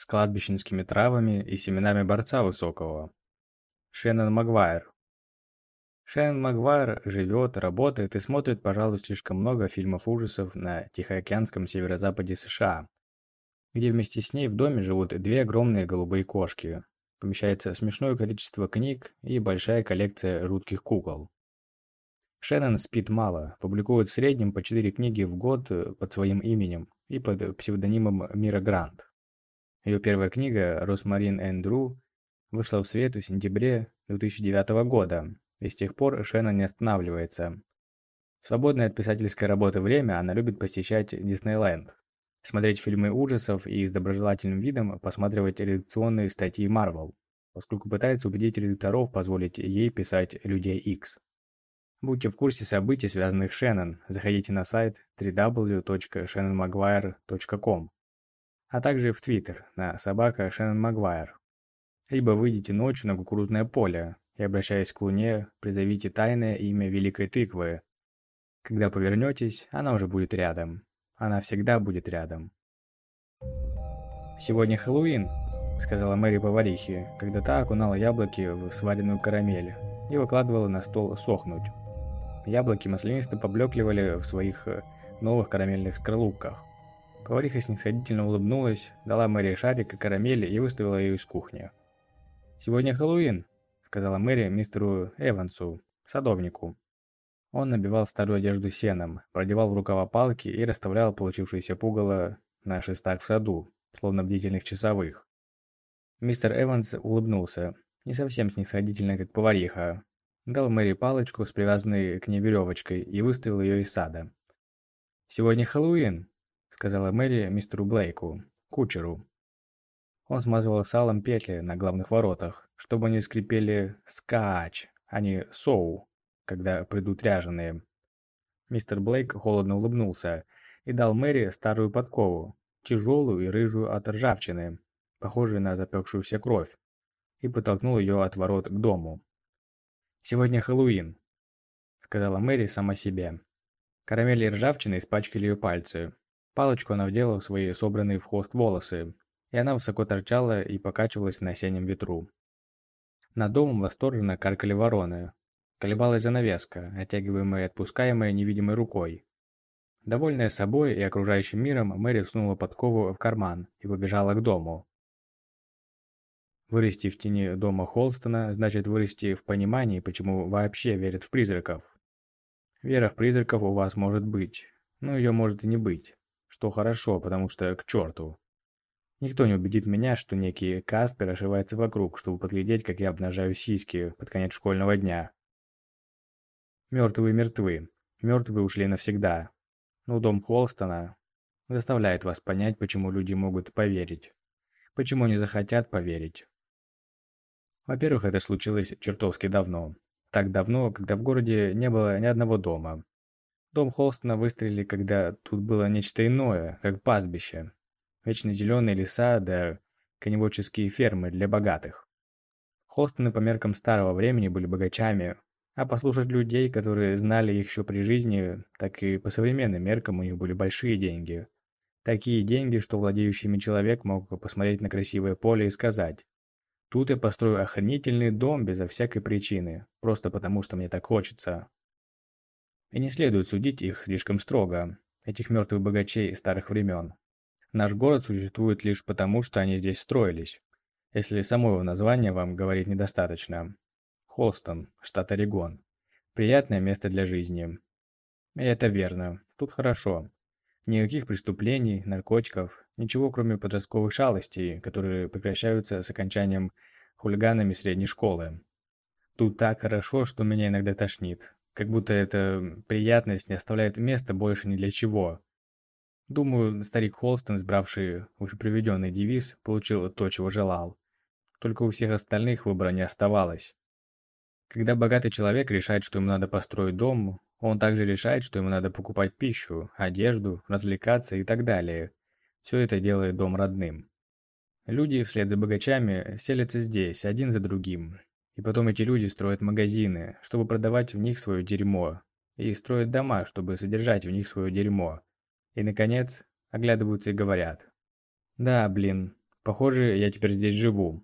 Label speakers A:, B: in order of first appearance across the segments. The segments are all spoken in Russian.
A: с кладбищенскими травами и семенами борца высокого. Шеннон Магуайр. Шеннон Магуайр живет, работает и смотрит, пожалуй, слишком много фильмов ужасов на Тихоокеанском северо-западе США, где вместе с ней в доме живут две огромные голубые кошки. Помещается смешное количество книг и большая коллекция жутких кукол. Шеннон спит мало, публикует в среднем по 4 книги в год э, под своим именем и под псевдонимом Мира Грант. Ее первая книга «Росмарин Эндрю» вышла в свет в сентябре 2009 года, и с тех пор Шеннон не останавливается. В свободное от писательской работы время она любит посещать Диснейленд, смотреть фильмы ужасов и с доброжелательным видом посматривать редакционные статьи Marvel, поскольку пытается убедить редакторов позволить ей писать «Людей X. Будьте в курсе событий, связанных с Шеннон, заходите на сайт www.shannonmaguire.com, а также в Твиттер на собака Шеннон Магуайр. Либо выйдите ночью на кукурузное поле и, обращаясь к Луне, призовите тайное имя Великой Тыквы. Когда повернетесь, она уже будет рядом. Она всегда будет рядом. «Сегодня Хэллоуин», — сказала Мэри поварихе, когда та окунала яблоки в сваренную карамель и выкладывала на стол сохнуть. Яблоки маслянисто поблекливали в своих э, новых карамельных скорлупках. Повариха снисходительно улыбнулась, дала Мэри шарик и карамели и выставила ее из кухни. «Сегодня Хэллоуин», — сказала Мэри мистеру Эвансу, садовнику. Он набивал старую одежду сеном, продевал в рукава палки и расставлял получившиеся пугало на шестах в саду, словно бдительных часовых. Мистер Эванс улыбнулся, не совсем снисходительно, как повариха, дал Мэри палочку с привязанной к ней веревочкой и выставил ее из сада. «Сегодня Хэллоуин», — сказала Мэри мистеру Блейку, кучеру. Он смазывал салом петли на главных воротах, чтобы они скрипели «скач», а не «соу», когда придут ряженые. Мистер Блейк холодно улыбнулся и дал Мэри старую подкову, тяжелую и рыжую от ржавчины, похожую на запекшуюся кровь, и подтолкнул ее от ворот к дому. «Сегодня Хэллоуин», — сказала Мэри сама себе. Карамель и ржавчина испачкали ее пальцы. Палочку она вдела в свои собранные в хвост волосы, и она высоко торчала и покачивалась на осеннем ветру. Над домом восторженно каркали вороны. Колебалась занавеска, оттягиваемая и отпускаемая невидимой рукой. Довольная собой и окружающим миром, Мэри сунула подкову в карман и побежала к дому. Вырасти в тени дома Холстона значит вырасти в понимании, почему вообще верят в призраков. Вера в призраков у вас может быть, но ее может и не быть. Что хорошо, потому что к черту. Никто не убедит меня, что некий Каспер ошивается вокруг, чтобы подглядеть, как я обнажаю сиськи под конец школьного дня. Мертвые мертвы. Мертвые ушли навсегда. Но дом Холстона заставляет вас понять, почему люди могут поверить. Почему они захотят поверить. Во-первых, это случилось чертовски давно. Так давно, когда в городе не было ни одного дома. Дом Холстона выстрелили, когда тут было нечто иное, как пастбище. Вечно зеленые леса да коневодческие фермы для богатых. Холстоны по меркам старого времени были богачами, а послушать людей, которые знали их еще при жизни, так и по современным меркам у них были большие деньги. Такие деньги, что владеющими человек мог посмотреть на красивое поле и сказать Тут я построю охранительный дом безо всякой причины, просто потому что мне так хочется. И не следует судить их слишком строго, этих мертвых богачей старых времен. Наш город существует лишь потому, что они здесь строились, если само его название вам говорит недостаточно. Холстон, штат Орегон. Приятное место для жизни. И это верно, тут хорошо. Никаких преступлений, наркотиков, ничего кроме подростковых шалостей, которые прекращаются с окончанием хулиганами средней школы. Тут так хорошо, что меня иногда тошнит. Как будто эта приятность не оставляет места больше ни для чего. Думаю, старик Холстон, избравший уже приведенный девиз, получил то, чего желал. Только у всех остальных выбора не оставалось. Когда богатый человек решает, что ему надо построить дом, он также решает, что ему надо покупать пищу, одежду, развлекаться и так далее. Все это делает дом родным. Люди вслед за богачами селятся здесь, один за другим. И потом эти люди строят магазины, чтобы продавать в них свое дерьмо. И строят дома, чтобы содержать в них свое дерьмо. И, наконец, оглядываются и говорят. Да, блин, Похоже, я теперь здесь живу.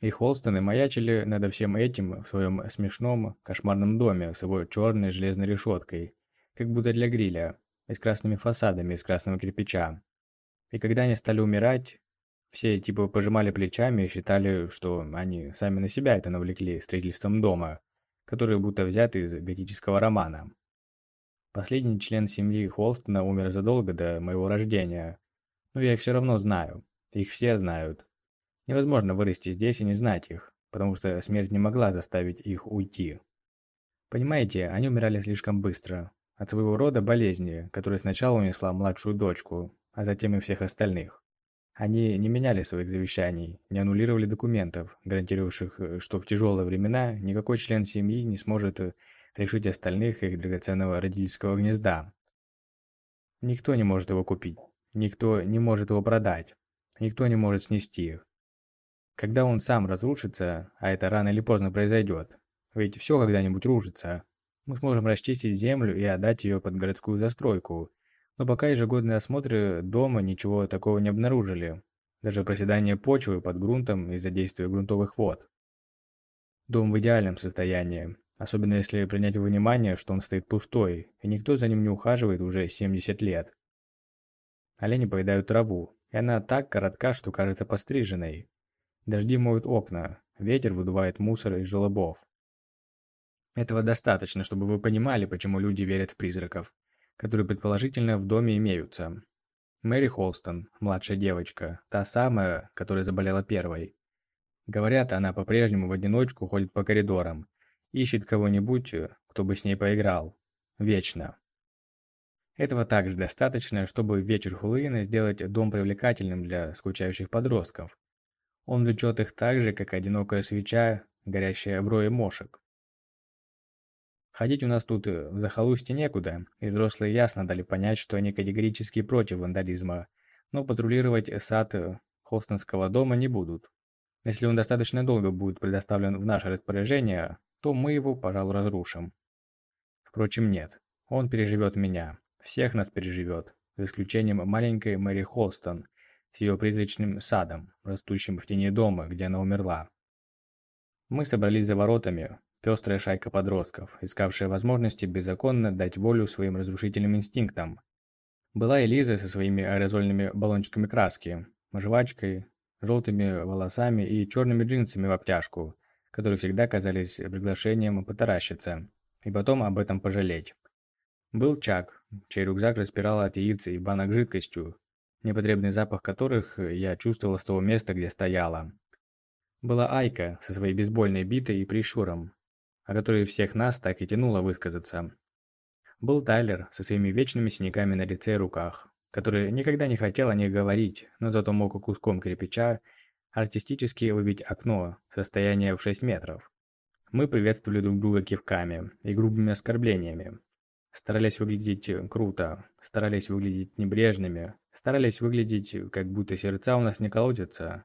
A: И Холстоны маячили над всем этим в своем смешном, кошмарном доме с его черной железной решеткой, как будто для гриля, и с красными фасадами из красного кирпича. И когда они стали умирать, все типа пожимали плечами и считали, что они сами на себя это навлекли строительством дома, который будто взят из готического романа. Последний член семьи Холстона умер задолго до моего рождения, но я их все равно знаю, их все знают. Невозможно вырасти здесь и не знать их, потому что смерть не могла заставить их уйти. Понимаете, они умирали слишком быстро. От своего рода болезни, которая сначала унесла младшую дочку, а затем и всех остальных. Они не меняли своих завещаний, не аннулировали документов, гарантировавших, что в тяжелые времена никакой член семьи не сможет лишить остальных их драгоценного родительского гнезда. Никто не может его купить, никто не может его продать, никто не может снести их. Когда он сам разрушится, а это рано или поздно произойдет, ведь все когда-нибудь рушится, мы сможем расчистить землю и отдать ее под городскую застройку. Но пока ежегодные осмотры дома ничего такого не обнаружили. Даже проседание почвы под грунтом из-за действия грунтовых вод. Дом в идеальном состоянии, особенно если принять во внимание, что он стоит пустой, и никто за ним не ухаживает уже 70 лет. Олени поедают траву, и она так коротка, что кажется постриженной. Дожди моют окна, ветер выдувает мусор из желобов. Этого достаточно, чтобы вы понимали, почему люди верят в призраков, которые предположительно в доме имеются. Мэри Холстон, младшая девочка, та самая, которая заболела первой. Говорят, она по-прежнему в одиночку ходит по коридорам, ищет кого-нибудь, кто бы с ней поиграл. Вечно. Этого также достаточно, чтобы вечер Хулуина сделать дом привлекательным для скучающих подростков, он влечет их так же, как одинокая свеча, горящая в рое мошек. Ходить у нас тут э, в захолустье некуда, и взрослые ясно дали понять, что они категорически против вандализма, но патрулировать сад э, Холстонского дома не будут. Если он достаточно долго будет предоставлен в наше распоряжение, то мы его, пожалуй, разрушим. Впрочем, нет. Он переживет меня. Всех нас переживет, за исключением маленькой Мэри Холстон, с ее призрачным садом, растущим в тени дома, где она умерла. Мы собрались за воротами, пестрая шайка подростков, искавшая возможности беззаконно дать волю своим разрушительным инстинктам. Была Элиза со своими аэрозольными баллончиками краски, жвачкой, желтыми волосами и черными джинсами в обтяжку, которые всегда казались приглашением потаращиться, и потом об этом пожалеть. Был Чак, чей рюкзак распирал от яиц и банок жидкостью, непотребный запах которых я чувствовал с того места, где стояла. Была Айка со своей бейсбольной битой и прищуром, о которой всех нас так и тянуло высказаться. Был Тайлер со своими вечными синяками на лице и руках, который никогда не хотел о них говорить, но зато мог куском кирпича артистически выбить окно с расстояния в 6 метров. Мы приветствовали друг друга кивками и грубыми оскорблениями, Старались выглядеть круто, старались выглядеть небрежными, старались выглядеть, как будто сердца у нас не колотятся,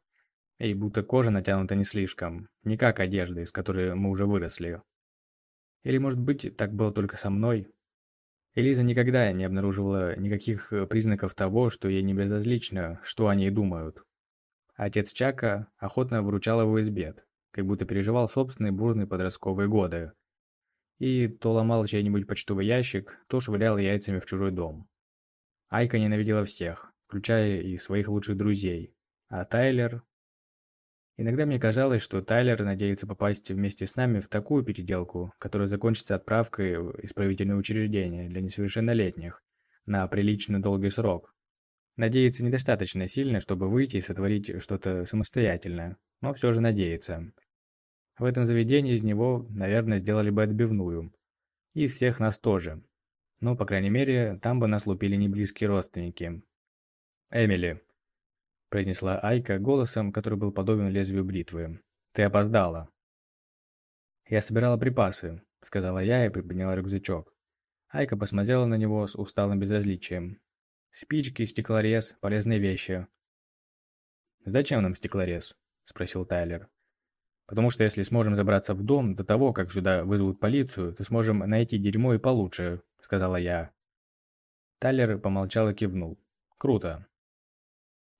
A: и будто кожа натянута не слишком, не как одежда, из которой мы уже выросли. Или, может быть, так было только со мной? Элиза никогда не обнаруживала никаких э, признаков того, что ей не безразлично, что они думают. Отец Чака охотно выручал его из бед, как будто переживал собственные бурные подростковые годы, и то ломал чей-нибудь почтовый ящик, то швырял яйцами в чужой дом. Айка ненавидела всех, включая и своих лучших друзей. А Тайлер... Иногда мне казалось, что Тайлер надеется попасть вместе с нами в такую переделку, которая закончится отправкой в исправительное учреждение для несовершеннолетних на прилично долгий срок. Надеется недостаточно сильно, чтобы выйти и сотворить что-то самостоятельное, но все же надеется. В этом заведении из него, наверное, сделали бы отбивную. И из всех нас тоже. Но, по крайней мере, там бы нас лупили не близкие родственники. «Эмили», – произнесла Айка голосом, который был подобен лезвию бритвы. «Ты опоздала». «Я собирала припасы», – сказала я и приподняла рюкзачок. Айка посмотрела на него с усталым безразличием. «Спички, стеклорез, полезные вещи». «Зачем нам стеклорез?» – спросил Тайлер. Потому что если сможем забраться в дом до того, как сюда вызовут полицию, то сможем найти дерьмо и получше», — сказала я. Тайлер помолчал и кивнул. «Круто».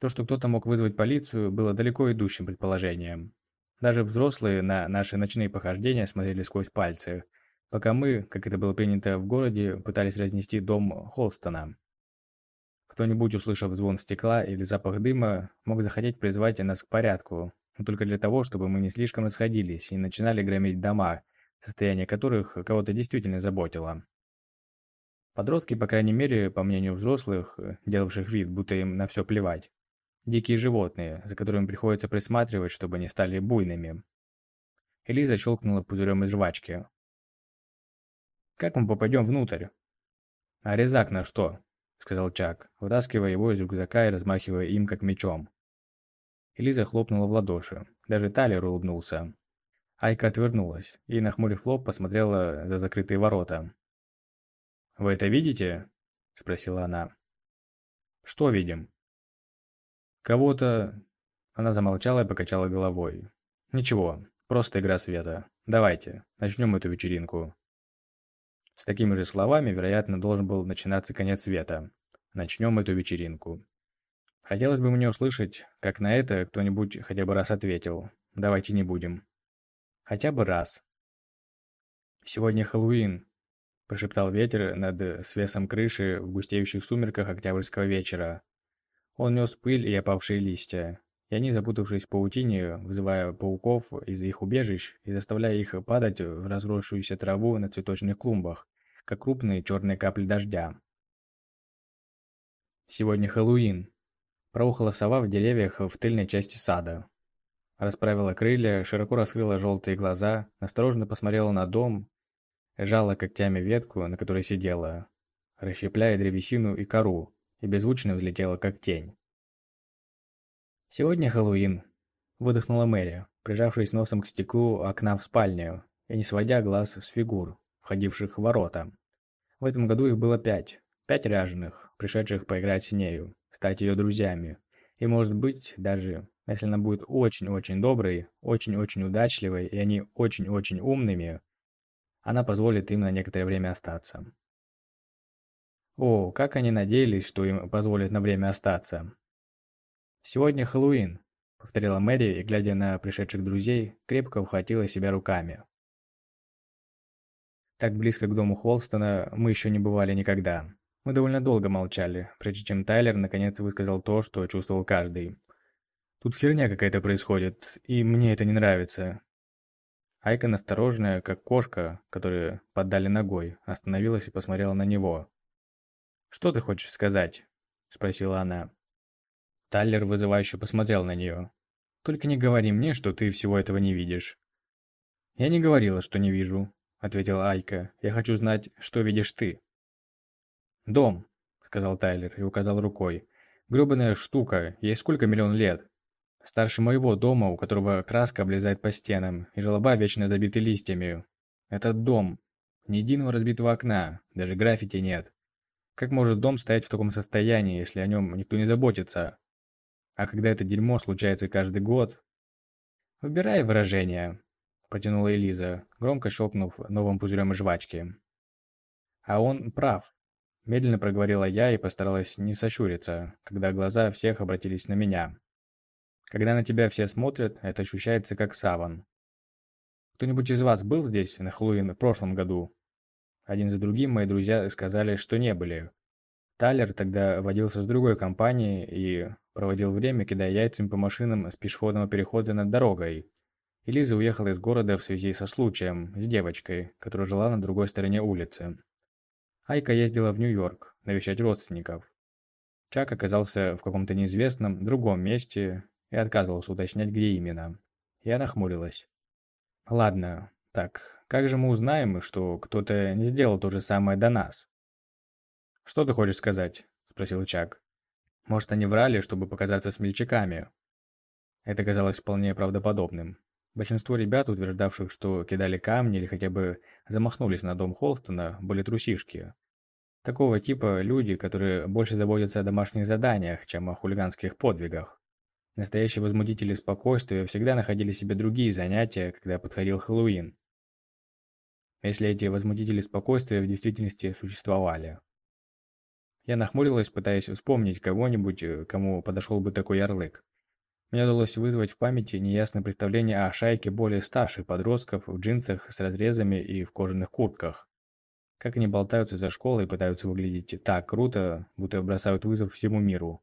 A: То, что кто-то мог вызвать полицию, было далеко идущим предположением. Даже взрослые на наши ночные похождения смотрели сквозь пальцы, пока мы, как это было принято в городе, пытались разнести дом Холстона. Кто-нибудь, услышав звон стекла или запах дыма, мог захотеть призвать нас к порядку, но только для того, чтобы мы не слишком расходились и начинали громить дома, состояние которых кого-то действительно заботило. Подростки, по крайней мере, по мнению взрослых, делавших вид, будто им на все плевать. Дикие животные, за которыми приходится присматривать, чтобы не стали буйными. Элиза щелкнула пузырем из жвачки. «Как мы попадем внутрь?» «А резак на что?» сказал Чак, вытаскивая его из рюкзака и размахивая им как мечом. Элиза хлопнула в ладоши. Даже Талер улыбнулся. Айка отвернулась и, нахмурив лоб, посмотрела за закрытые ворота. «Вы это видите?» – спросила она. «Что видим?» «Кого-то...» Она замолчала и покачала головой. «Ничего, просто игра света. Давайте, начнем эту вечеринку». С такими же словами, вероятно, должен был начинаться конец света. Начнем эту вечеринку. Хотелось бы мне услышать, как на это кто-нибудь хотя бы раз ответил. Давайте не будем. Хотя бы раз. Сегодня Хэллоуин, прошептал ветер над свесом крыши в густеющих сумерках октябрьского вечера. Он нес пыль и опавшие листья, и они, запутавшись в паутине, вызывая пауков из их убежищ и заставляя их падать в разросшуюся траву на цветочных клумбах, как крупные черные капли дождя. Сегодня Хэллоуин. Проухала сова в деревьях в тыльной части сада. Расправила крылья, широко раскрыла желтые глаза, осторожно посмотрела на дом, жала когтями ветку, на которой сидела, расщепляя древесину и кору, и беззвучно взлетела, как тень. «Сегодня Хэллоуин», — выдохнула Мэри, прижавшись носом к стеклу окна в спальню и не сводя глаз с фигур, входивших в ворота. В этом году их было пять. Пять ряженых, пришедших поиграть с нею, стать ее друзьями. И может быть, даже если она будет очень-очень доброй, очень-очень удачливой, и они очень-очень умными, она позволит им на некоторое время остаться. О, как они надеялись, что им позволят на время остаться. «Сегодня Хэллоуин», — повторила Мэри и, глядя на пришедших друзей, крепко ухватила себя руками. Так близко к дому Холстона мы еще не бывали никогда. Мы довольно долго молчали, прежде чем Тайлер наконец высказал то, что чувствовал каждый. «Тут херня какая-то происходит, и мне это не нравится». Айка, осторожная, как кошка, которую поддали ногой, остановилась и посмотрела на него. «Что ты хочешь сказать?» – спросила она. Таллер вызывающе посмотрел на нее. «Только не говори мне, что ты всего этого не видишь». «Я не говорила, что не вижу», — ответила Айка. «Я хочу знать, что видишь ты». «Дом», — сказал Тайлер и указал рукой. «Грёбаная штука, ей сколько миллион лет?» «Старше моего дома, у которого краска облезает по стенам, и желоба вечно забиты листьями. Этот дом. Ни единого разбитого окна, даже граффити нет. Как может дом стоять в таком состоянии, если о нем никто не заботится?» А когда это дерьмо случается каждый год... «Выбирай выражение», — протянула Элиза, громко щелкнув новым пузырем жвачки. «А он прав», — медленно проговорила я и постаралась не сощуриться, когда глаза всех обратились на меня. «Когда на тебя все смотрят, это ощущается как саван. Кто-нибудь из вас был здесь на Хэллоуин в прошлом году?» Один за другим мои друзья сказали, что не были. Талер тогда водился с другой компанией и проводил время, кидая яйцами по машинам с пешеходного перехода над дорогой. И Лиза уехала из города в связи со случаем, с девочкой, которая жила на другой стороне улицы. Айка ездила в Нью-Йорк навещать родственников. Чак оказался в каком-то неизвестном другом месте и отказывался уточнять, где именно. Я нахмурилась. «Ладно, так, как же мы узнаем, что кто-то не сделал то же самое до нас?» «Что ты хочешь сказать?» – спросил Чак. «Может, они врали, чтобы показаться смельчаками?» Это казалось вполне правдоподобным. Большинство ребят, утверждавших, что кидали камни или хотя бы замахнулись на дом Холстона, были трусишки. Такого типа люди, которые больше заботятся о домашних заданиях, чем о хулиганских подвигах. Настоящие возмутители спокойствия всегда находили себе другие занятия, когда подходил Хэллоуин. Если эти возмутители спокойствия в действительности существовали. Я нахмурилась, пытаясь вспомнить кого-нибудь, э, кому подошел бы такой ярлык. Мне удалось вызвать в памяти неясное представление о шайке более старших подростков в джинсах с разрезами и в кожаных куртках. Как они болтаются за школой и пытаются выглядеть так круто, будто бросают вызов всему миру.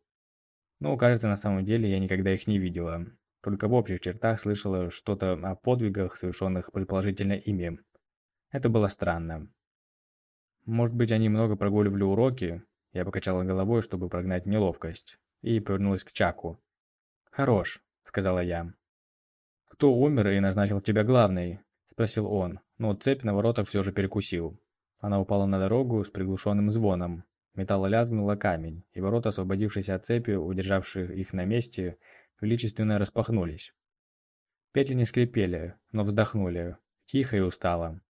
A: Но, кажется, на самом деле я никогда их не видела. Только в общих чертах слышала что-то о подвигах, совершенных предположительно ими. Это было странно. Может быть, они много прогуливали уроки? Я покачала головой, чтобы прогнать неловкость, и повернулась к Чаку. «Хорош», — сказала я. «Кто умер и назначил тебя главной?» — спросил он, но цепь на воротах все же перекусил. Она упала на дорогу с приглушенным звоном. Металл лязгнула камень, и ворота, освободившиеся от цепи, удержавших их на месте, величественно распахнулись. Петли не скрипели, но вздохнули, тихо и устало.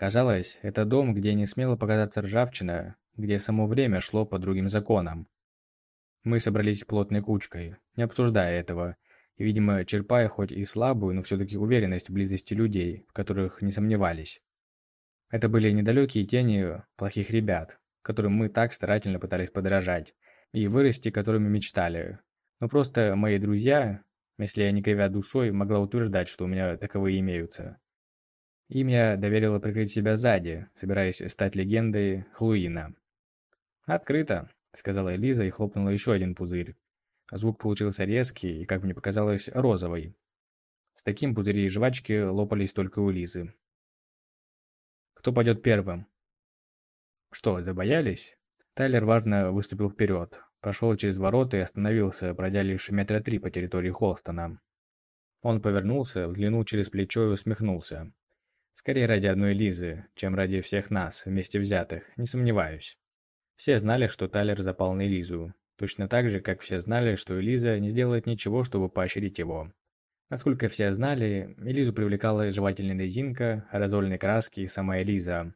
A: Казалось, это дом, где не смело показаться ржавчина, где само время шло по другим законам. Мы собрались плотной кучкой, не обсуждая этого, и, видимо, черпая хоть и слабую, но все-таки уверенность в близости людей, в которых не сомневались. Это были недалекие тени плохих ребят, которым мы так старательно пытались подражать, и вырасти, которыми мечтали. Но просто мои друзья, если я не кривя душой, могла утверждать, что у меня таковые имеются. Им я доверила прикрыть себя сзади, собираясь стать легендой Хлуина. «Открыто», — сказала Элиза и хлопнула еще один пузырь. Звук получился резкий и, как мне показалось, розовый. С таким пузыри жвачки лопались только у Лизы. «Кто пойдет первым?» «Что, забоялись?» Тайлер важно выступил вперед, прошел через ворота и остановился, пройдя лишь метра три по территории Холстона. Он повернулся, взглянул через плечо и усмехнулся. Скорее ради одной Лизы, чем ради всех нас, вместе взятых, не сомневаюсь. Все знали, что Тайлер запал на Элизу, точно так же, как все знали, что Элиза не сделает ничего, чтобы поощрить его. Насколько все знали, Элизу привлекала жевательная резинка, аэрозольные краски и сама Элиза,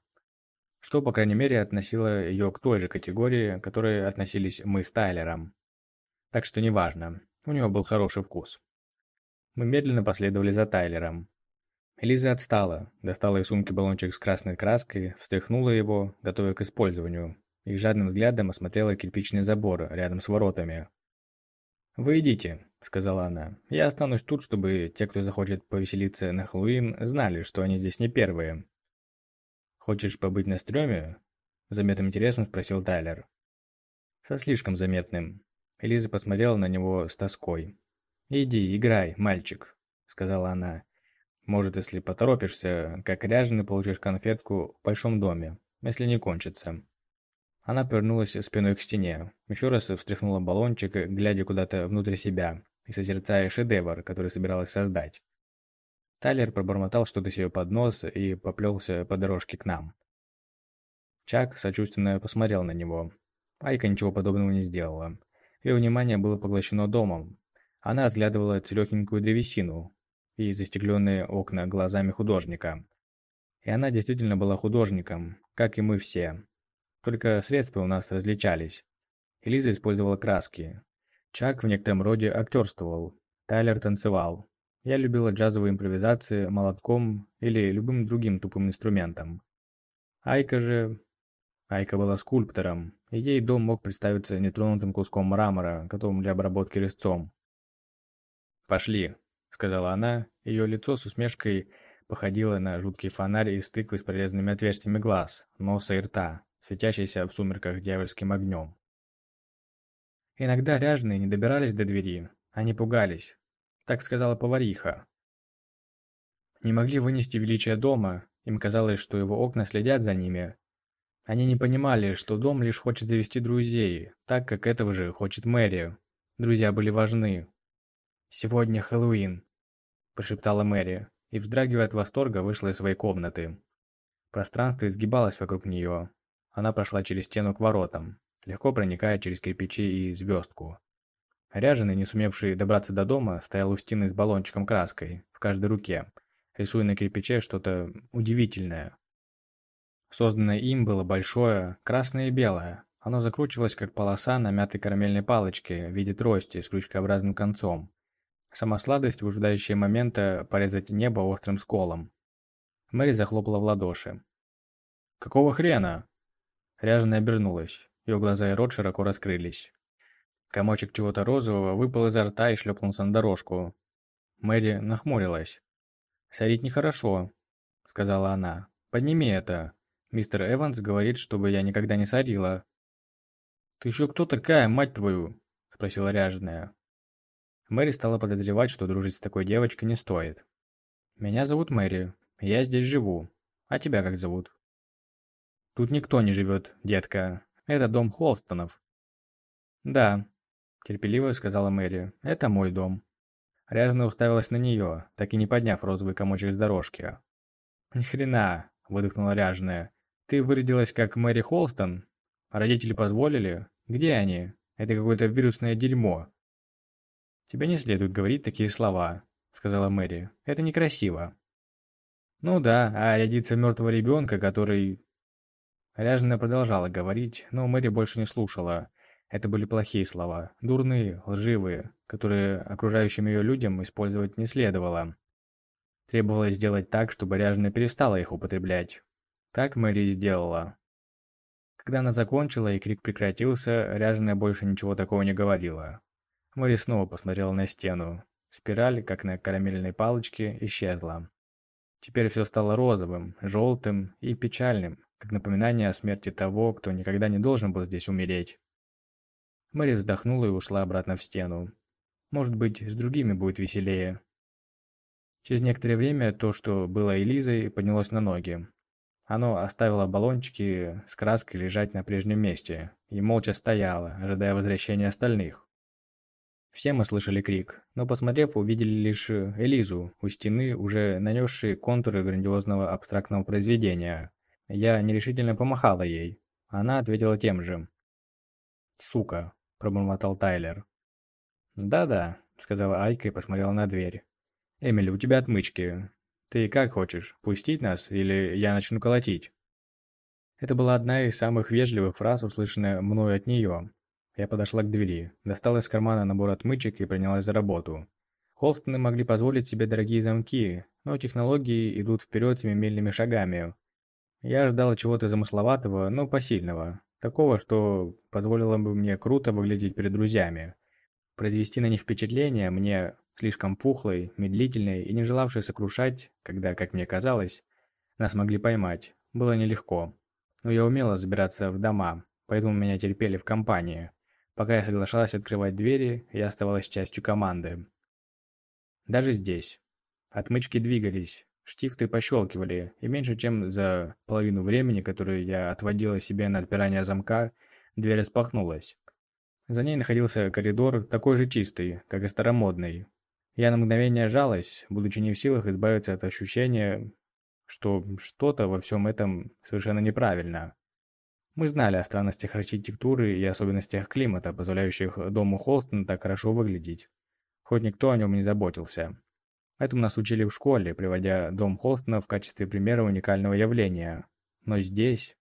A: что, по крайней мере, относило ее к той же категории, к которой относились мы с Тайлером. Так что неважно, у него был хороший вкус. Мы медленно последовали за Тайлером. Элиза отстала, достала из сумки баллончик с красной краской, встряхнула его, готовя к использованию, и жадным взглядом осмотрела кирпичный забор рядом с воротами. «Вы идите», — сказала она. «Я останусь тут, чтобы те, кто захочет повеселиться на Хэллоуин, знали, что они здесь не первые». «Хочешь побыть на стреме?» — заметным интересом спросил Тайлер. «Со слишком заметным». Элиза посмотрела на него с тоской. «Иди, играй, мальчик», — сказала она. «Может, если поторопишься, как ряженый получишь конфетку в большом доме, если не кончится». Она повернулась спиной к стене, еще раз встряхнула баллончик, глядя куда-то внутрь себя и созерцая шедевр, который собиралась создать. Тайлер пробормотал что-то себе под нос и поплелся по дорожке к нам. Чак сочувственно посмотрел на него. Айка ничего подобного не сделала. Ее внимание было поглощено домом. Она разглядывала целехенькую древесину и застекленные окна глазами художника. И она действительно была художником, как и мы все. Только средства у нас различались. Элиза использовала краски. Чак в некотором роде актерствовал. Тайлер танцевал. Я любила джазовые импровизации молотком или любым другим тупым инструментом. Айка же... Айка была скульптором, и ей дом мог представиться нетронутым куском мрамора, готовым для обработки резцом. «Пошли», — сказала она, ее лицо с усмешкой походило на жуткий фонарь из тыквы с прорезанными отверстиями глаз, носа и рта светящийся в сумерках дьявольским огнем. Иногда ряженые не добирались до двери, они пугались, так сказала повариха. Не могли вынести величие дома, им казалось, что его окна следят за ними. Они не понимали, что дом лишь хочет завести друзей, так как этого же хочет Мэри. Друзья были важны. «Сегодня Хэллоуин», – прошептала Мэри, и, вздрагивая от восторга, вышла из своей комнаты. Пространство изгибалось вокруг нее, она прошла через стену к воротам, легко проникая через кирпичи и звездку. Ряженый, не сумевший добраться до дома, стоял у стены с баллончиком краской в каждой руке, рисуя на кирпиче что-то удивительное. Созданное им было большое, красное и белое. Оно закручивалось, как полоса на мятой карамельной палочке в виде трости с крючкообразным концом. Сама сладость, выжидающая момента порезать небо острым сколом. Мэри захлопала в ладоши. «Какого хрена?» Ряженая обернулась. Ее глаза и рот широко раскрылись. Комочек чего-то розового выпал изо рта и шлепнулся на дорожку. Мэри нахмурилась. «Сорить нехорошо», — сказала она. «Подними это. Мистер Эванс говорит, чтобы я никогда не сорила». «Ты еще кто такая, мать твою?» — спросила ряженая. Мэри стала подозревать, что дружить с такой девочкой не стоит. «Меня зовут Мэри. Я здесь живу. А тебя как зовут?» «Тут никто не живет, детка. Это дом Холстонов». «Да», — терпеливо сказала Мэри. «Это мой дом». Ряженая уставилась на нее, так и не подняв розовый комочек с дорожки. «Ни хрена!» — выдохнула ряженая. «Ты выродилась как Мэри Холстон? Родители позволили? Где они? Это какое-то вирусное дерьмо». «Тебе не следует говорить такие слова», — сказала Мэри. «Это некрасиво». «Ну да, а родиться мертвого ребенка, который...» Ряженая продолжала говорить, но Мэри больше не слушала. Это были плохие слова, дурные, лживые, которые окружающим ее людям использовать не следовало. Требовалось сделать так, чтобы ряженая перестала их употреблять. Так Мэри сделала. Когда она закончила и крик прекратился, ряженая больше ничего такого не говорила. Мэри снова посмотрела на стену. Спираль, как на карамельной палочке, исчезла. Теперь все стало розовым, желтым и печальным, как напоминание о смерти того, кто никогда не должен был здесь умереть. Мэри вздохнула и ушла обратно в стену. Может быть, с другими будет веселее. Через некоторое время то, что было Элизой, поднялось на ноги. Оно оставило баллончики с краской лежать на прежнем месте и молча стояло, ожидая возвращения остальных. Все мы слышали крик, но посмотрев, увидели лишь Элизу у стены, уже нанесшей контуры грандиозного абстрактного произведения. Я нерешительно помахала ей. Она ответила тем же. «Сука», – пробормотал Тайлер. «Да-да», – сказала Айка и посмотрела на дверь. «Эмили, у тебя отмычки. Ты как хочешь, пустить нас или я начну колотить?» Это была одна из самых вежливых фраз, услышанная мною от нее. Я подошла к двери, достала из кармана набор отмычек и принялась за работу. Холстоны могли позволить себе дорогие замки, но технологии идут вперед семимильными шагами. Я ждала чего-то замысловатого, но посильного. Такого, что позволило бы мне круто выглядеть перед друзьями. Произвести на них впечатление мне, слишком пухлой, медлительной и не желавшей сокрушать, когда, как мне казалось, нас могли поймать, было нелегко. Но я умела забираться в дома, поэтому меня терпели в компании. Пока я соглашалась открывать двери, я оставалась частью команды. Даже здесь. Отмычки двигались, Штифты пощелкивали, и меньше чем за половину времени, которое я отводила себе на отпирание замка, дверь распахнулась. За ней находился коридор, такой же чистый, как и старомодный. Я на мгновение жалась, будучи не в силах избавиться от ощущения, что что-то во всем этом совершенно неправильно. Мы знали о странностях архитектуры и особенностях климата, позволяющих дому Холстон так хорошо выглядеть. Хоть никто о нем не заботился. Этому нас учили в школе, приводя дом Холстона в качестве примера уникального явления. Но здесь...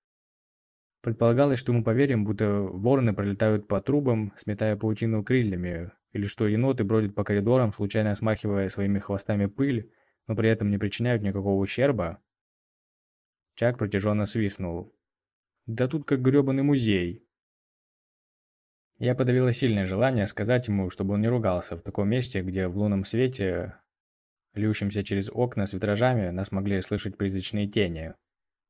A: Предполагалось, что мы поверим, будто вороны пролетают по трубам, сметая паутину крыльями, или что еноты бродят по коридорам, случайно смахивая своими хвостами пыль, но при этом не причиняют никакого ущерба. Чак протяженно свистнул. «Да тут как грёбаный музей!» Я подавила сильное желание сказать ему, чтобы он не ругался в таком месте, где в лунном свете льющимся через окна с витражами, нас могли слышать призрачные тени.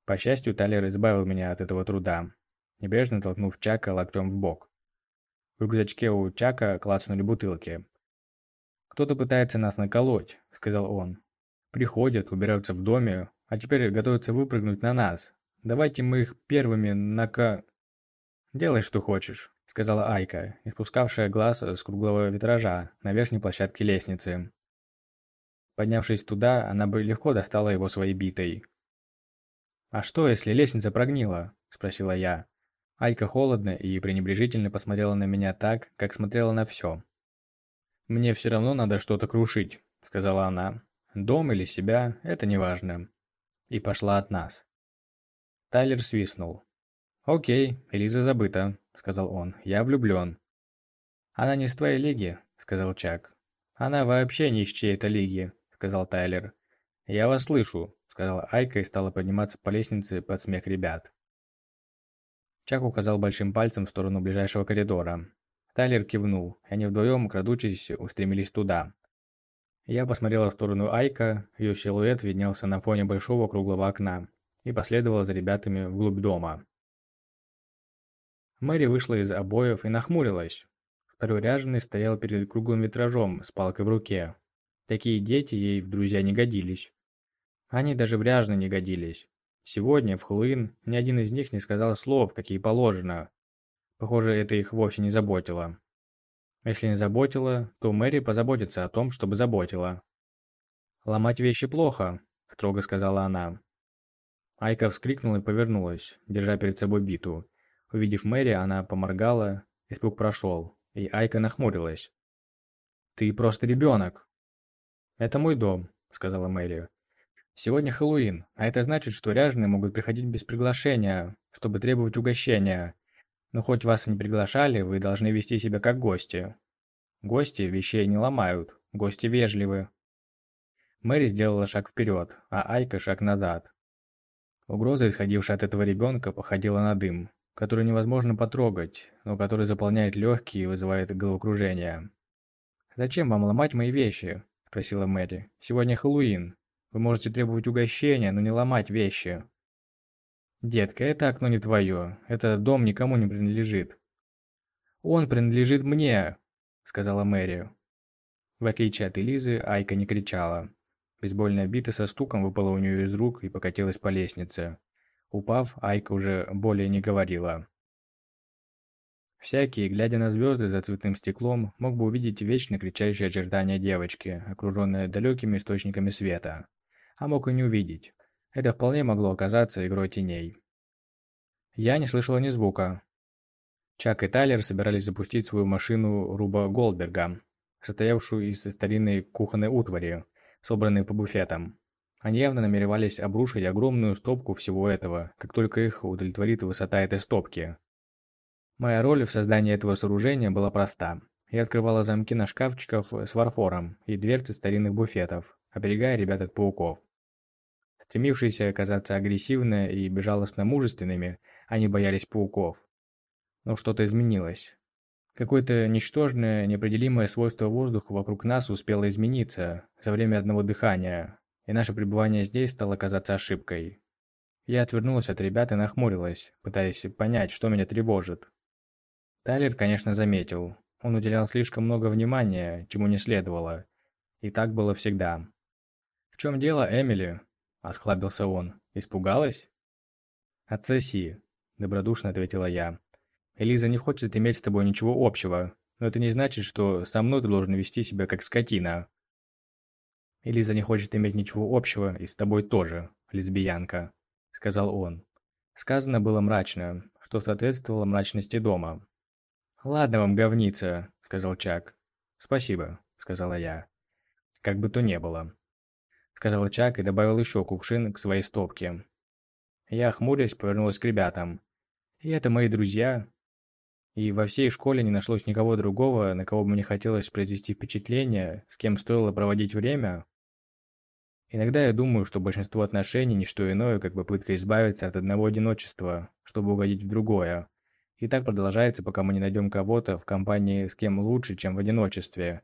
A: По счастью, Талер избавил меня от этого труда, небрежно толкнув Чака локтем в бок. В рюкзачке у Чака клацнули бутылки. «Кто-то пытается нас наколоть», — сказал он. «Приходят, убираются в доме, а теперь готовятся выпрыгнуть на нас. Давайте мы их первыми нака...» «Делай, что хочешь», — сказала Айка, испускавшая глаз с круглого витража на верхней площадке лестницы. Поднявшись туда, она бы легко достала его своей битой. «А что, если лестница прогнила?» – спросила я. Айка холодно и пренебрежительно посмотрела на меня так, как смотрела на все. «Мне все равно надо что-то крушить», – сказала она. «Дом или себя – это неважно». И пошла от нас. Тайлер свистнул. «Окей, Элиза забыта», – сказал он. «Я влюблен». «Она не с твоей лиги», – сказал Чак. «Она вообще не из чьей-то лиги сказал Тайлер. «Я вас слышу», — сказала Айка и стала подниматься по лестнице под смех ребят. Чак указал большим пальцем в сторону ближайшего коридора. Тайлер кивнул, и они вдвоем, крадучись, устремились туда. Я посмотрела в сторону Айка, ее силуэт виднелся на фоне большого круглого окна, и последовала за ребятами вглубь дома. Мэри вышла из обоев и нахмурилась. Второй ряженый стоял перед круглым витражом с палкой в руке. Такие дети ей в друзья не годились. Они даже в ряженые не годились. Сегодня, в Хэллоуин, ни один из них не сказал слов, какие положено. Похоже, это их вовсе не заботило. Если не заботило, то Мэри позаботится о том, чтобы заботила. «Ломать вещи плохо», – строго сказала она. Айка вскрикнула и повернулась, держа перед собой биту. Увидев Мэри, она поморгала, испуг прошел, и Айка нахмурилась. «Ты просто ребенок!» «Это мой дом», — сказала Мэри. «Сегодня Хэллоуин, а это значит, что ряженые могут приходить без приглашения, чтобы требовать угощения. Но хоть вас и не приглашали, вы должны вести себя как гости. Гости вещей не ломают, гости вежливы». Мэри сделала шаг вперед, а Айка шаг назад. Угроза, исходившая от этого ребенка, походила на дым, который невозможно потрогать, но который заполняет легкие и вызывает головокружение. «Зачем вам ломать мои вещи?» – спросила Мэри. «Сегодня Хэллоуин. Вы можете требовать угощения, но не ломать вещи». «Детка, это окно не твое. Этот дом никому не принадлежит». «Он принадлежит мне», – сказала Мэри. В отличие от Элизы, Айка не кричала. Бейсбольная бита со стуком выпала у нее из рук и покатилась по лестнице. Упав, Айка уже более не говорила. Всякий, глядя на звезды за цветным стеклом, мог бы увидеть вечно кричащие очертания девочки, окруженные далекими источниками света. А мог и не увидеть. Это вполне могло оказаться игрой теней. Я не слышала ни звука. Чак и Тайлер собирались запустить свою машину Руба Голдберга, состоявшую из старинной кухонной утвари, собранные по буфетам. Они явно намеревались обрушить огромную стопку всего этого, как только их удовлетворит высота этой стопки. Моя роль в создании этого сооружения была проста. Я открывала замки на шкафчиков с фарфором и дверцы старинных буфетов, оберегая ребят от пауков. Стремившиеся оказаться агрессивно и безжалостно мужественными, они боялись пауков. Но что-то изменилось. Какое-то ничтожное, неопределимое свойство воздуха вокруг нас успело измениться за время одного дыхания, и наше пребывание здесь стало казаться ошибкой. Я отвернулась от ребят и нахмурилась, пытаясь понять, что меня тревожит. Тайлер, конечно, заметил. Он уделял слишком много внимания, чему не следовало. И так было всегда. «В чем дело, Эмили?» – осклабился он. «Испугалась?» «Отсоси», – добродушно ответила я. Элиза не хочет иметь с тобой ничего общего, но это не значит, что со мной ты должен вести себя как скотина. Элиза не хочет иметь ничего общего и с тобой тоже, лесбиянка, сказал он. Сказано было мрачно, что соответствовало мрачности дома. «Ладно вам, говница», — сказал Чак. «Спасибо», — сказала я. «Как бы то ни было», — сказал Чак и добавил еще кувшин к своей стопке. Я, хмурясь, повернулась к ребятам. «И это мои друзья, и во всей школе не нашлось никого другого, на кого бы мне хотелось произвести впечатление, с кем стоило проводить время. Иногда я думаю, что большинство отношений – не что иное, как попытка избавиться от одного одиночества, чтобы угодить в другое. И так продолжается, пока мы не найдем кого-то в компании с кем лучше, чем в одиночестве.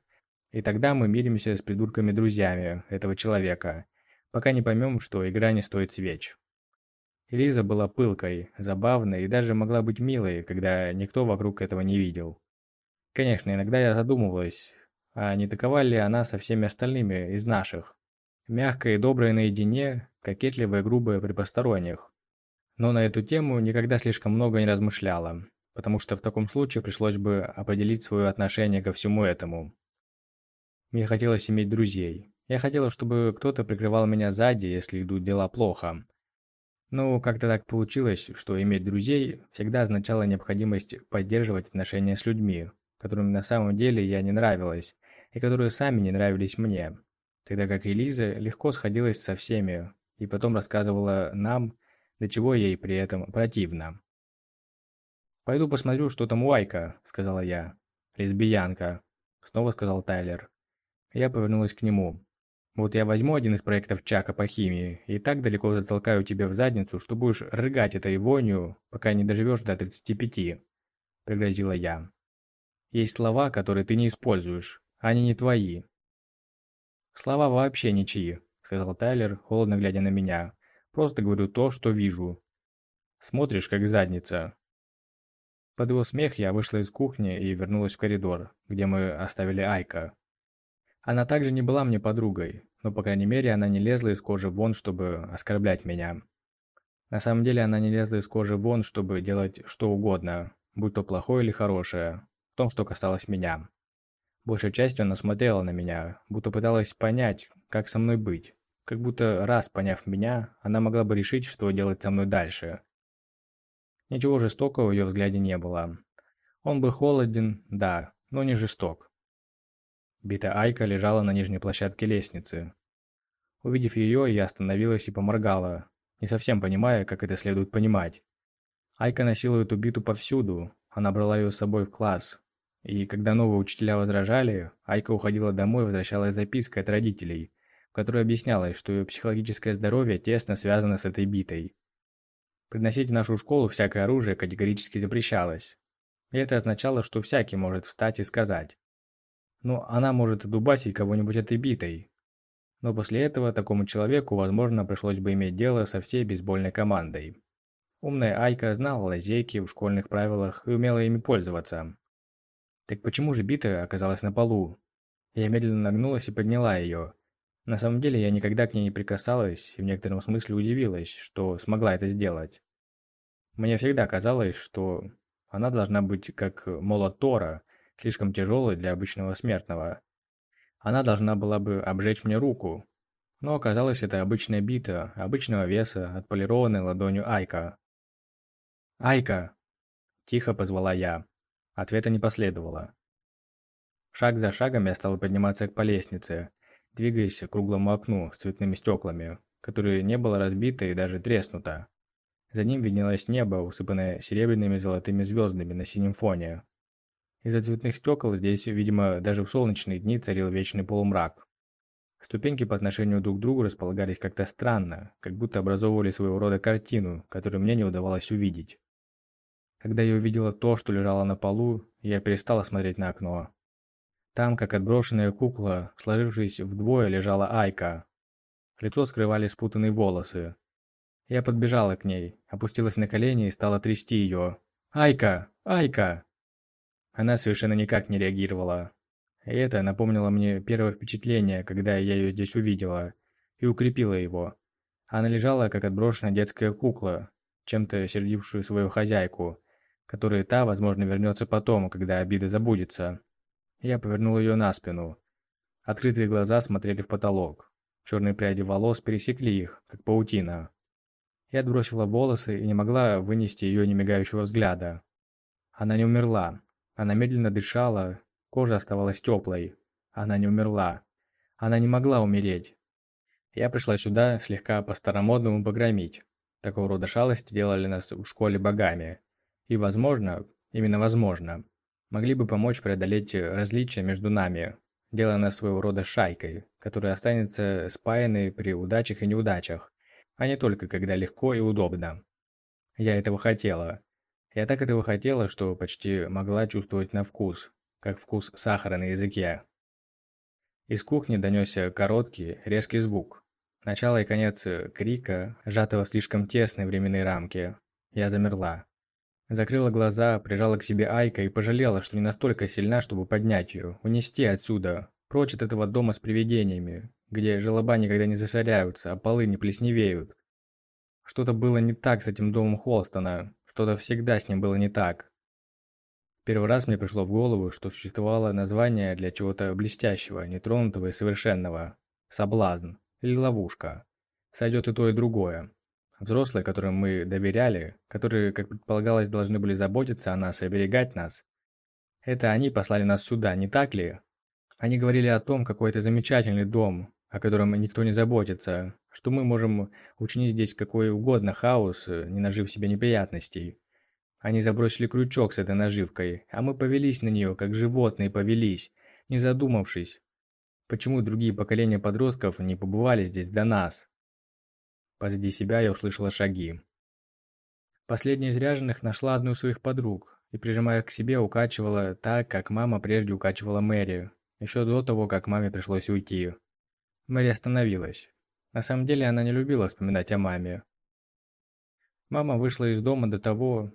A: И тогда мы миримся с придурками-друзьями этого человека, пока не поймем, что игра не стоит свеч. Лиза была пылкой, забавной и даже могла быть милой, когда никто вокруг этого не видел. Конечно, иногда я задумывалась, а не такова ли она со всеми остальными из наших. Мягкая и добрая наедине, кокетливая и грубая при посторонних. Но на эту тему никогда слишком много не размышляла, потому что в таком случае пришлось бы определить свое отношение ко всему этому. Мне хотелось иметь друзей. Я хотела, чтобы кто-то прикрывал меня сзади, если идут дела плохо, но как-то так получилось, что иметь друзей всегда означало необходимость поддерживать отношения с людьми, которым на самом деле я не нравилась, и которые сами не нравились мне. Тогда как Элиза легко сходилась со всеми, и потом рассказывала нам, до чего ей при этом противно. «Пойду посмотрю, что там у Айка», — сказала я. «Лесбиянка», — снова сказал Тайлер. Я повернулась к нему. Вот я возьму один из проектов Чака по химии и так далеко затолкаю тебе в задницу, что будешь рыгать этой вонью, пока не доживешь до 35, пригрозила я. Есть слова, которые ты не используешь, они не твои. Слова вообще ничьи, сказал Тайлер, холодно глядя на меня. Просто говорю то, что вижу. Смотришь, как задница. Под его смех я вышла из кухни и вернулась в коридор, где мы оставили Айка. Она также не была мне подругой, но, по крайней мере, она не лезла из кожи вон, чтобы оскорблять меня. На самом деле, она не лезла из кожи вон, чтобы делать что угодно, будь то плохое или хорошее, в том, что касалось меня. Большей частью она смотрела на меня, будто пыталась понять, как со мной быть. Как будто раз поняв меня, она могла бы решить, что делать со мной дальше. Ничего жестокого в ее взгляде не было. Он был холоден, да, но не жесток. Битая Айка лежала на нижней площадке лестницы. Увидев ее, я остановилась и поморгала, не совсем понимая, как это следует понимать. Айка носила эту биту повсюду, она брала ее с собой в класс. И когда новые учителя возражали, Айка уходила домой и возвращалась запиской от родителей, в которой объяснялось, что ее психологическое здоровье тесно связано с этой битой. Приносить в нашу школу всякое оружие категорически запрещалось. И это означало, что всякий может встать и сказать. Ну, она может дубасить кого-нибудь этой битой. Но после этого такому человеку, возможно, пришлось бы иметь дело со всей бейсбольной командой. Умная Айка знала лазейки в школьных правилах и умела ими пользоваться. Так почему же бита оказалась на полу? Я медленно нагнулась и подняла ее. На самом деле я никогда к ней не прикасалась и в некотором смысле удивилась, что смогла это сделать. Мне всегда казалось, что она должна быть как молот Тора, слишком тяжелой для обычного смертного. Она должна была бы обжечь мне руку. Но оказалось это обычная бита, обычного веса, отполированной ладонью Айка. «Айка!» – тихо позвала я. Ответа не последовало. Шаг за шагом я стала подниматься по лестнице, двигаясь к круглому окну с цветными стеклами, которое не было разбито и даже треснуто. За ним виднелось небо, усыпанное серебряными золотыми звездами на синем фоне. Из-за цветных стекол здесь, видимо, даже в солнечные дни царил вечный полумрак. Ступеньки по отношению друг к другу располагались как-то странно, как будто образовывали своего рода картину, которую мне не удавалось увидеть. Когда я увидела то, что лежало на полу, я перестала смотреть на окно. Там, как отброшенная кукла, сложившись вдвое, лежала Айка. Лицо скрывали спутанные волосы. Я подбежала к ней, опустилась на колени и стала трясти ее. «Айка! Айка!» Она совершенно никак не реагировала. И это напомнило мне первое впечатление, когда я ее здесь увидела, и укрепило его. Она лежала, как отброшенная детская кукла, чем-то сердившую свою хозяйку, которая та, возможно, вернется потом, когда обида забудется. Я повернул ее на спину. Открытые глаза смотрели в потолок. Черные пряди волос пересекли их, как паутина. Я отбросила волосы и не могла вынести ее немигающего взгляда. Она не умерла. Она медленно дышала, кожа оставалась теплой. Она не умерла. Она не могла умереть. Я пришла сюда слегка по-старомодному погромить. Такого рода шалости делали нас в школе богами. И, возможно, именно возможно, могли бы помочь преодолеть различия между нами, делая нас своего рода шайкой, которая останется спаянной при удачах и неудачах, а не только когда легко и удобно. Я этого хотела. Я так этого хотела, что почти могла чувствовать на вкус, как вкус сахара на языке. Из кухни донесся короткий, резкий звук. Начало и конец крика, сжатого в слишком тесной временной рамке. Я замерла. Закрыла глаза, прижала к себе Айка и пожалела, что не настолько сильна, чтобы поднять ее, унести отсюда, прочь от этого дома с привидениями, где желоба никогда не засоряются, а полы не плесневеют. Что-то было не так с этим домом Холстона, что-то всегда с ним было не так. Первый раз мне пришло в голову, что существовало название для чего-то блестящего, нетронутого и совершенного. Соблазн или ловушка. Сойдет и то, и другое. Взрослые, которым мы доверяли, которые, как предполагалось, должны были заботиться о нас и оберегать нас. Это они послали нас сюда, не так ли? Они говорили о том, какой это замечательный дом, о котором никто не заботится, что мы можем учинить здесь какой угодно хаос, не нажив себе неприятностей. Они забросили крючок с этой наживкой, а мы повелись на нее, как животные повелись, не задумавшись. Почему другие поколения подростков не побывали здесь до нас? Позади себя я услышала шаги. Последняя из ряженых нашла одну из своих подруг и, прижимая к себе, укачивала так, как мама прежде укачивала Мэри, еще до того, как маме пришлось уйти. Мэри остановилась. На самом деле она не любила вспоминать о маме. Мама вышла из дома до того,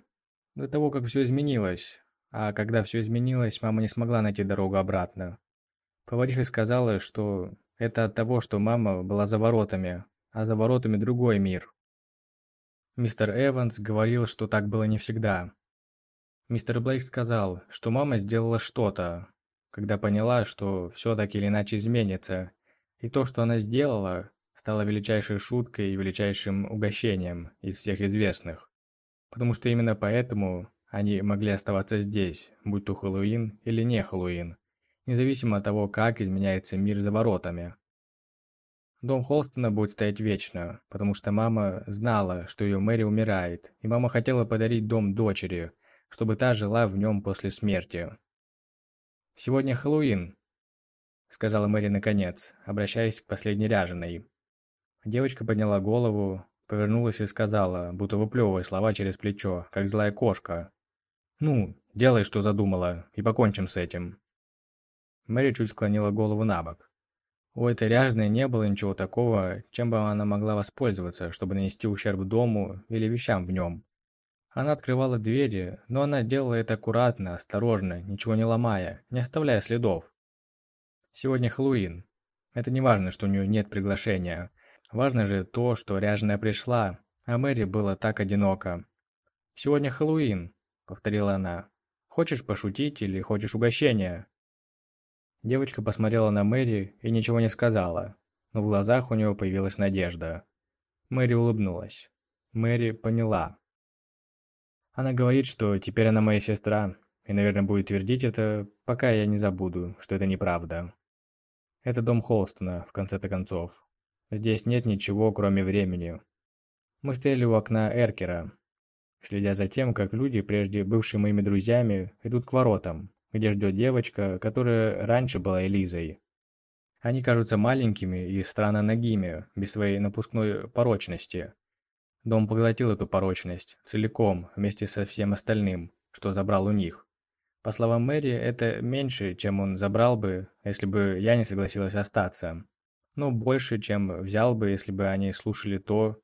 A: до того, как все изменилось, а когда все изменилось, мама не смогла найти дорогу обратно. Повариха сказала, что это от того, что мама была за воротами, а за воротами другой мир. Мистер Эванс говорил, что так было не всегда. Мистер Блейк сказал, что мама сделала что-то, когда поняла, что все так или иначе изменится, и то, что она сделала, стало величайшей шуткой и величайшим угощением из всех известных. Потому что именно поэтому они могли оставаться здесь, будь то Хэллоуин или не Хэллоуин, независимо от того, как изменяется мир за воротами. Дом Холстона будет стоять вечно, потому что мама знала, что ее Мэри умирает, и мама хотела подарить дом дочери, чтобы та жила в нем после смерти. «Сегодня Хэллоуин», — сказала Мэри наконец, обращаясь к последней ряженой. Девочка подняла голову, повернулась и сказала, будто выплевывая слова через плечо, как злая кошка. «Ну, делай, что задумала, и покончим с этим». Мэри чуть склонила голову на бок. У этой ряженой не было ничего такого, чем бы она могла воспользоваться, чтобы нанести ущерб дому или вещам в нем. Она открывала двери, но она делала это аккуратно, осторожно, ничего не ломая, не оставляя следов. Сегодня Хэллоуин. Это не важно, что у нее нет приглашения. Важно же то, что ряженая пришла, а Мэри было так одиноко. «Сегодня Хэллоуин», — повторила она. «Хочешь пошутить или хочешь угощения?» Девочка посмотрела на Мэри и ничего не сказала, но в глазах у нее появилась надежда. Мэри улыбнулась. Мэри поняла. Она говорит, что теперь она моя сестра, и, наверное, будет твердить это, пока я не забуду, что это неправда. Это дом Холстона, в конце-то концов. Здесь нет ничего, кроме времени. Мы стояли у окна Эркера, следя за тем, как люди, прежде бывшие моими друзьями, идут к воротам, где ждет девочка, которая раньше была Элизой. Они кажутся маленькими и странно нагими, без своей напускной порочности. Дом поглотил эту порочность, целиком, вместе со всем остальным, что забрал у них. По словам Мэри, это меньше, чем он забрал бы, если бы я не согласилась остаться. Но больше, чем взял бы, если бы они слушали то,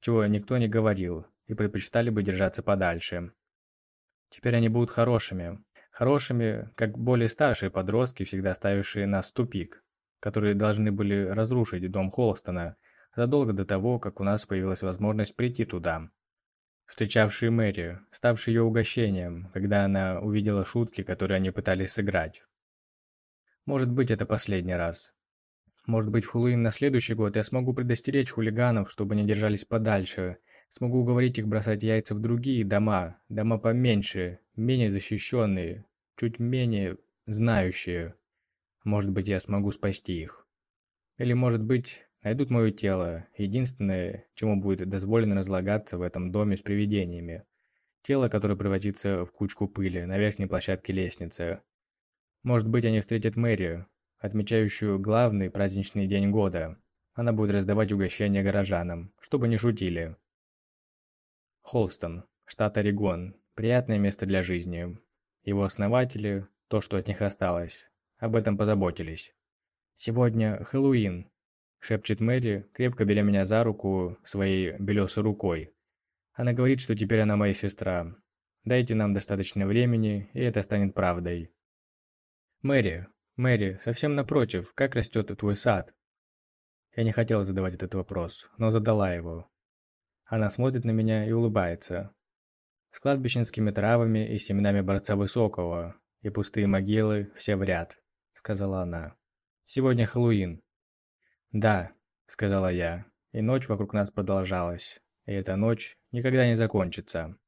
A: чего никто не говорил, и предпочитали бы держаться подальше. Теперь они будут хорошими, Хорошими, как более старшие подростки, всегда ставившие нас в тупик, которые должны были разрушить дом Холстона задолго до того, как у нас появилась возможность прийти туда. Встречавшие Мэри, ставшие ее угощением, когда она увидела шутки, которые они пытались сыграть. Может быть, это последний раз. Может быть, в Хулуин на следующий год я смогу предостеречь хулиганов, чтобы они держались подальше. Смогу уговорить их бросать яйца в другие дома, дома поменьше, менее защищенные, чуть менее знающие. Может быть, я смогу спасти их. Или, может быть, найдут мое тело, единственное, чему будет дозволено разлагаться в этом доме с привидениями. Тело, которое превратится в кучку пыли на верхней площадке лестницы. Может быть, они встретят Мэри, отмечающую главный праздничный день года. Она будет раздавать угощения горожанам, чтобы не шутили. Холстон, штат Орегон, Приятное место для жизни. Его основатели, то, что от них осталось, об этом позаботились. «Сегодня Хэллоуин», — шепчет Мэри, крепко беря меня за руку своей белесой рукой. Она говорит, что теперь она моя сестра. Дайте нам достаточно времени, и это станет правдой. «Мэри, Мэри, совсем напротив, как растет твой сад?» Я не хотела задавать этот вопрос, но задала его. Она смотрит на меня и улыбается с кладбищенскими травами и семенами борца высокого, и пустые могилы все в ряд», — сказала она. «Сегодня Хэллоуин». «Да», — сказала я, и ночь вокруг нас продолжалась, и эта ночь никогда не закончится.